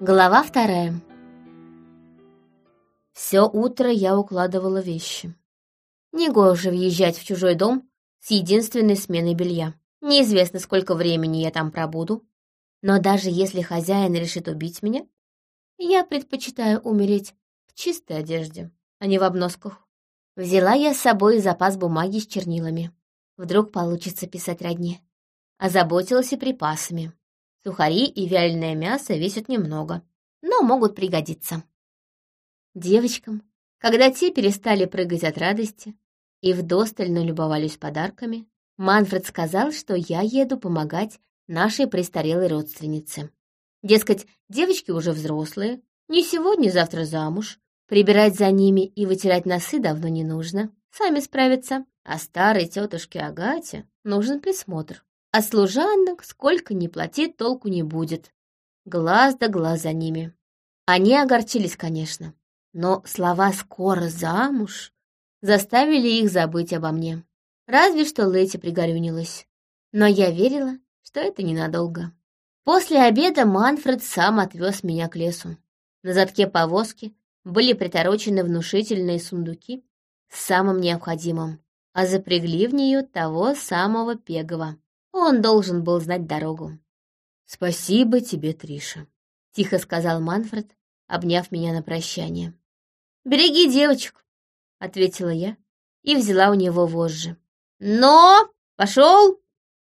Глава вторая. Все утро я укладывала вещи. Негоже въезжать в чужой дом с единственной сменой белья. Неизвестно, сколько времени я там пробуду. Но даже если хозяин решит убить меня, я предпочитаю умереть в чистой одежде, а не в обносках. Взяла я с собой запас бумаги с чернилами. Вдруг получится писать родне. Озаботилась и припасами. Сухари и вяленое мясо весят немного, но могут пригодиться. Девочкам, когда те перестали прыгать от радости и вдосталь налюбовались подарками, Манфред сказал, что я еду помогать нашей престарелой родственнице. Дескать, девочки уже взрослые, не сегодня, завтра замуж, прибирать за ними и вытирать носы давно не нужно, сами справятся, а старой тетушке Агате нужен присмотр. А служанок сколько ни плати, толку не будет. Глаз да глаз за ними. Они огорчились, конечно, но слова «скоро замуж» заставили их забыть обо мне. Разве что Лэти пригорюнилась. Но я верила, что это ненадолго. После обеда Манфред сам отвез меня к лесу. На задке повозки были приторочены внушительные сундуки с самым необходимым, а запрягли в нее того самого Пегова. Он должен был знать дорогу. «Спасибо тебе, Триша», — тихо сказал Манфред, обняв меня на прощание. «Береги девочек», — ответила я и взяла у него вожжи. «Но! Пошел!»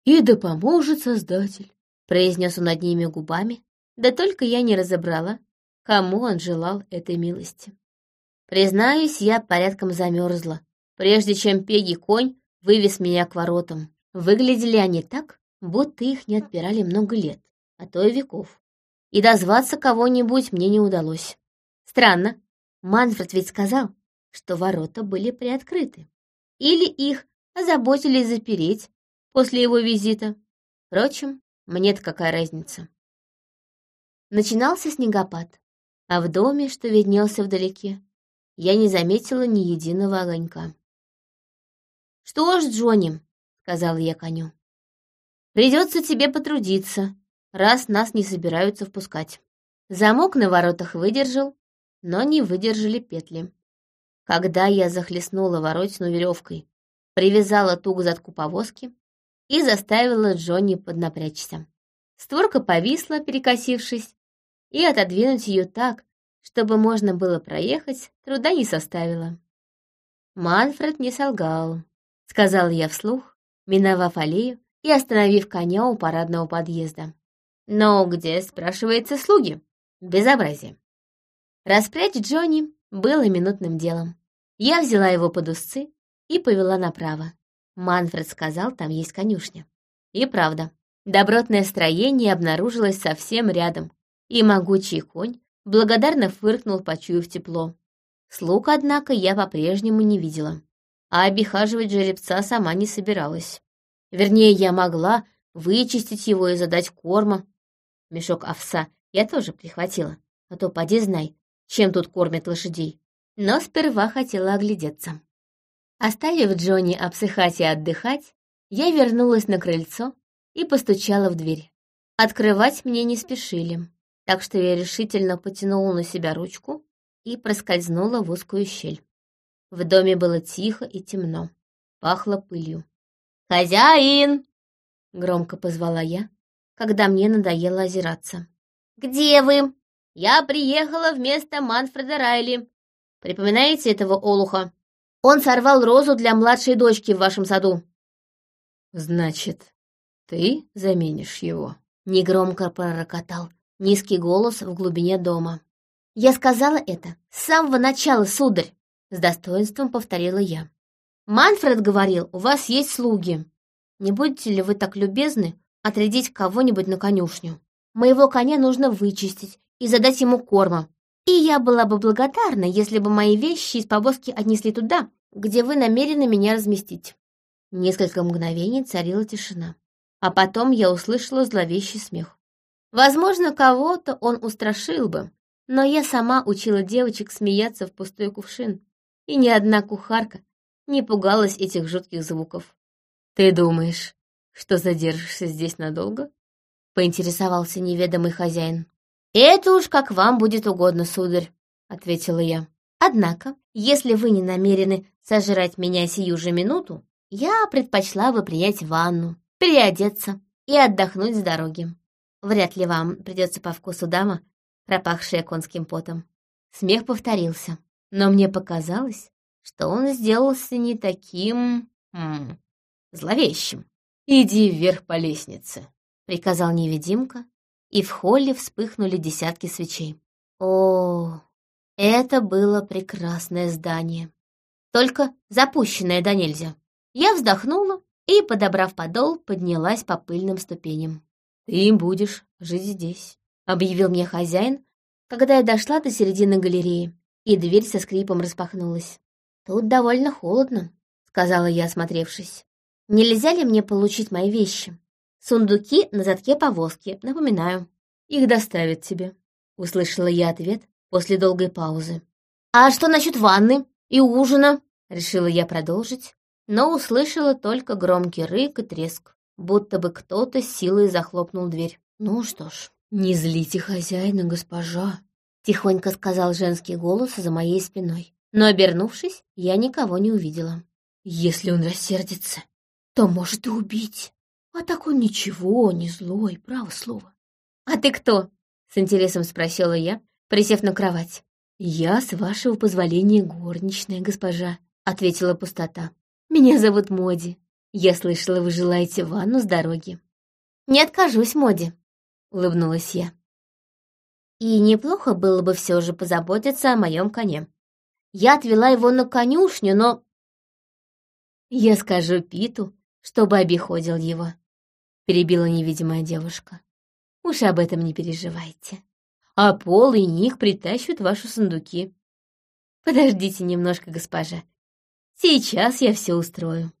«И да поможет Создатель», — произнес он одними губами, да только я не разобрала, кому он желал этой милости. Признаюсь, я порядком замерзла, прежде чем Пеги конь вывез меня к воротам. Выглядели они так, будто их не отпирали много лет, а то и веков. И дозваться кого-нибудь мне не удалось. Странно, Манфред ведь сказал, что ворота были приоткрыты. Или их озаботились запереть после его визита. Впрочем, мне-то какая разница. Начинался снегопад, а в доме, что виднелся вдалеке, я не заметила ни единого огонька. «Что ж, Джонни, сказала я коню. «Придется тебе потрудиться, раз нас не собираются впускать». Замок на воротах выдержал, но не выдержали петли. Когда я захлестнула воротину веревкой, привязала туг к задку повозки и заставила Джонни поднапрячься. Створка повисла, перекосившись, и отодвинуть ее так, чтобы можно было проехать, труда не составило. Манфред не солгал, сказал я вслух, миновав аллею и остановив коня у парадного подъезда. «Но где, спрашивается, слуги? Безобразие!» Распрячь Джонни было минутным делом. Я взяла его под узцы и повела направо. Манфред сказал, там есть конюшня. И правда, добротное строение обнаружилось совсем рядом, и могучий конь благодарно фыркнул, почуяв тепло. Слуг, однако, я по-прежнему не видела а обихаживать жеребца сама не собиралась. Вернее, я могла вычистить его и задать корма. Мешок овса я тоже прихватила, а то поди знай, чем тут кормят лошадей. Но сперва хотела оглядеться. Оставив Джонни обсыхать и отдыхать, я вернулась на крыльцо и постучала в дверь. Открывать мне не спешили, так что я решительно потянула на себя ручку и проскользнула в узкую щель. В доме было тихо и темно. Пахло пылью. «Хозяин!» — громко позвала я, когда мне надоело озираться. «Где вы?» «Я приехала вместо Манфреда Райли. Припоминаете этого олуха? Он сорвал розу для младшей дочки в вашем саду». «Значит, ты заменишь его?» — негромко пророкотал низкий голос в глубине дома. «Я сказала это с самого начала, сударь!» С достоинством повторила я. «Манфред говорил, у вас есть слуги. Не будете ли вы так любезны отрядить кого-нибудь на конюшню? Моего коня нужно вычистить и задать ему корма. И я была бы благодарна, если бы мои вещи из повозки отнесли туда, где вы намерены меня разместить». Несколько мгновений царила тишина. А потом я услышала зловещий смех. Возможно, кого-то он устрашил бы, но я сама учила девочек смеяться в пустой кувшин и ни одна кухарка не пугалась этих жутких звуков. «Ты думаешь, что задержишься здесь надолго?» — поинтересовался неведомый хозяин. «Это уж как вам будет угодно, сударь», — ответила я. «Однако, если вы не намерены сожрать меня сию же минуту, я предпочла бы принять ванну, переодеться и отдохнуть с дороги. Вряд ли вам придется по вкусу дама, пропахшая конским потом». Смех повторился, но мне показалось, что он сделался не таким... М -м, зловещим. «Иди вверх по лестнице», — приказал невидимка, и в холле вспыхнули десятки свечей. О, это было прекрасное здание. Только запущенное до нельзя. Я вздохнула и, подобрав подол, поднялась по пыльным ступеням. «Ты будешь жить здесь», — объявил мне хозяин, когда я дошла до середины галереи, и дверь со скрипом распахнулась. «Тут довольно холодно», — сказала я, осмотревшись. «Нельзя ли мне получить мои вещи? Сундуки на задке повозки, напоминаю». «Их доставят тебе», — услышала я ответ после долгой паузы. «А что насчет ванны и ужина?» — решила я продолжить, но услышала только громкий рык и треск, будто бы кто-то силой захлопнул дверь. «Ну что ж, не злите хозяина, госпожа», — тихонько сказал женский голос за моей спиной но, обернувшись, я никого не увидела. Если он рассердится, то может и убить. А так он ничего, не злой, право слово. «А ты кто?» — с интересом спросила я, присев на кровать. «Я, с вашего позволения, горничная госпожа», — ответила пустота. «Меня зовут Моди. Я слышала, вы желаете ванну с дороги». «Не откажусь, Моди», — улыбнулась я. «И неплохо было бы все же позаботиться о моем коне. Я отвела его на конюшню, но... Я скажу Питу, чтобы обиходил его, — перебила невидимая девушка. Уж об этом не переживайте. А Пол и Ник притащат ваши сундуки. Подождите немножко, госпожа. Сейчас я все устрою.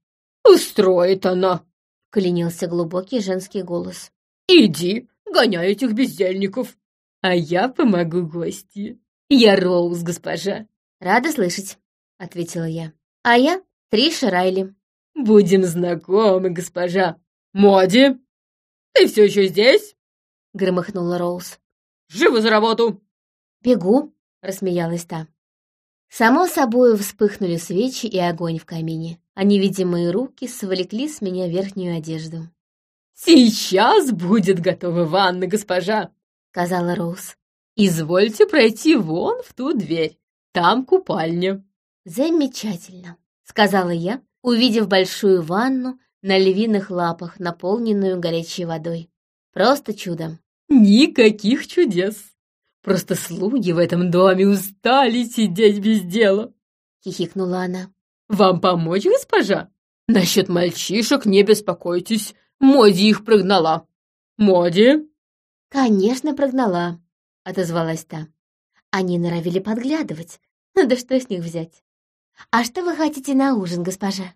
«Устроит она!» — клянился глубокий женский голос. «Иди, гоняй этих бездельников, а я помогу гости. Я Роуз, госпожа. «Рада слышать», — ответила я. «А я Триша Райли». «Будем знакомы, госпожа. Моди, ты все еще здесь?» — громыхнула Роуз. «Живо за работу!» «Бегу», — рассмеялась та. Само собой вспыхнули свечи и огонь в камине, а невидимые руки свлекли с меня верхнюю одежду. «Сейчас будет готова ванна, госпожа», — сказала Роуз. «Извольте пройти вон в ту дверь. Там купальня». «Замечательно», — сказала я, увидев большую ванну на львиных лапах, наполненную горячей водой. Просто чудо. «Никаких чудес. Просто слуги в этом доме устали сидеть без дела», — хихикнула она. «Вам помочь, госпожа? Насчет мальчишек не беспокойтесь, Моди их прогнала. Моди?» «Конечно, прогнала», — отозвалась та. Они норовили подглядывать. Ну да что с них взять? А что вы хотите на ужин, госпожа?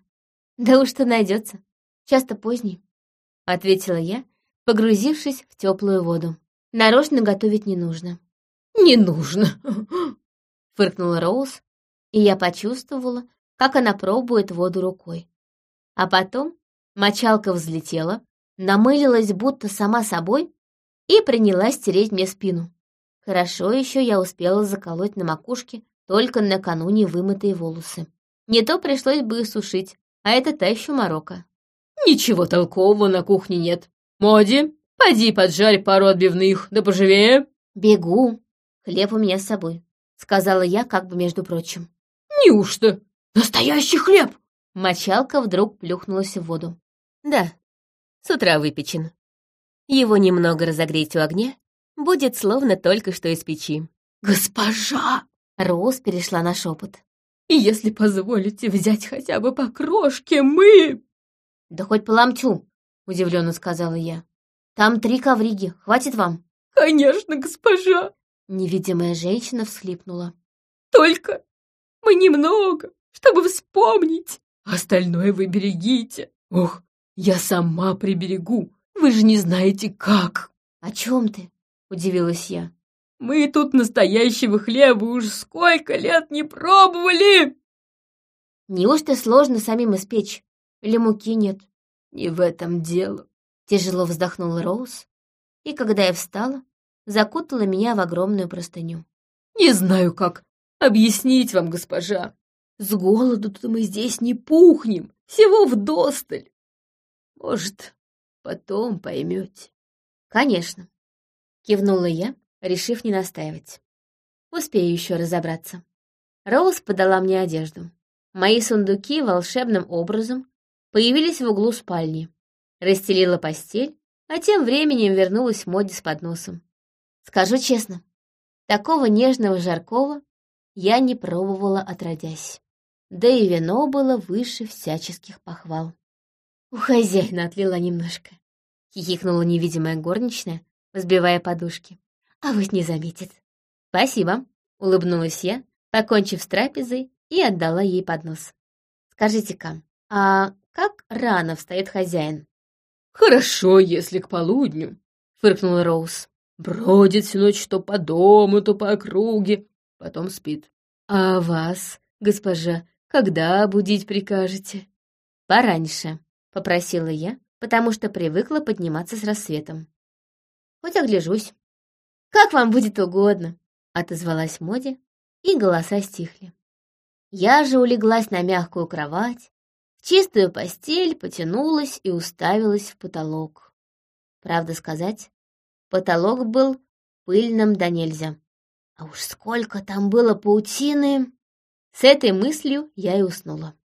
Да уж что найдется. Часто поздний, — ответила я, погрузившись в теплую воду. Нарочно готовить не нужно. «Не нужно!» — фыркнула Роуз, и я почувствовала, как она пробует воду рукой. А потом мочалка взлетела, намылилась будто сама собой и принялась стереть мне спину. Хорошо еще я успела заколоть на макушке только накануне вымытые волосы. Не то пришлось бы и сушить, а это та еще морока. «Ничего толкового на кухне нет. Моди, поди поджарь пару отбивных, да поживее». «Бегу. Хлеб у меня с собой», — сказала я как бы между прочим. «Неужто? Настоящий хлеб?» Мочалка вдруг плюхнулась в воду. «Да, с утра выпечен. Его немного разогреть у огня, будет словно только что из печи. «Госпожа!» Роуз перешла на шепот. «Если позволите взять хотя бы по крошке, мы...» «Да хоть по ломтю», — удивленно сказала я. «Там три ковриги, хватит вам?» «Конечно, госпожа!» Невидимая женщина всхлипнула. «Только мы немного, чтобы вспомнить. Остальное вы берегите. Ох, я сама приберегу. Вы же не знаете, как». «О чем ты?» — удивилась я. «Мы тут настоящего хлеба уж сколько лет не пробовали!» «Неужто сложно самим испечь? Или муки нет?» «Не в этом дело», — тяжело вздохнула Роуз. И когда я встала, закутала меня в огромную простыню. «Не знаю, как объяснить вам, госпожа. С голоду-то мы здесь не пухнем, всего вдосталь. Может, потом поймете». «Конечно», — кивнула я, решив не настаивать. «Успею еще разобраться». Роуз подала мне одежду. Мои сундуки волшебным образом появились в углу спальни. Расстелила постель, а тем временем вернулась Моди с подносом. Скажу честно, такого нежного жаркого я не пробовала отродясь. Да и вино было выше всяческих похвал. У хозяина отлила немножко. Хихикнула невидимая горничная, взбивая подушки. А вот не заметит. Спасибо, улыбнулась я, покончив с трапезой и отдала ей поднос. Скажите-ка, а как рано встает хозяин? Хорошо, если к полудню, фыркнула Роуз. Бродит всю ночь то по дому, то по округе, потом спит. А вас, госпожа, когда будить прикажете? Пораньше, попросила я, потому что привыкла подниматься с рассветом. Хоть огляжусь. Как вам будет угодно, отозвалась Моди, и голоса стихли. Я же улеглась на мягкую кровать, в чистую постель потянулась и уставилась в потолок. Правда сказать, потолок был пыльным да нельзя. А уж сколько там было паутины! С этой мыслью я и уснула.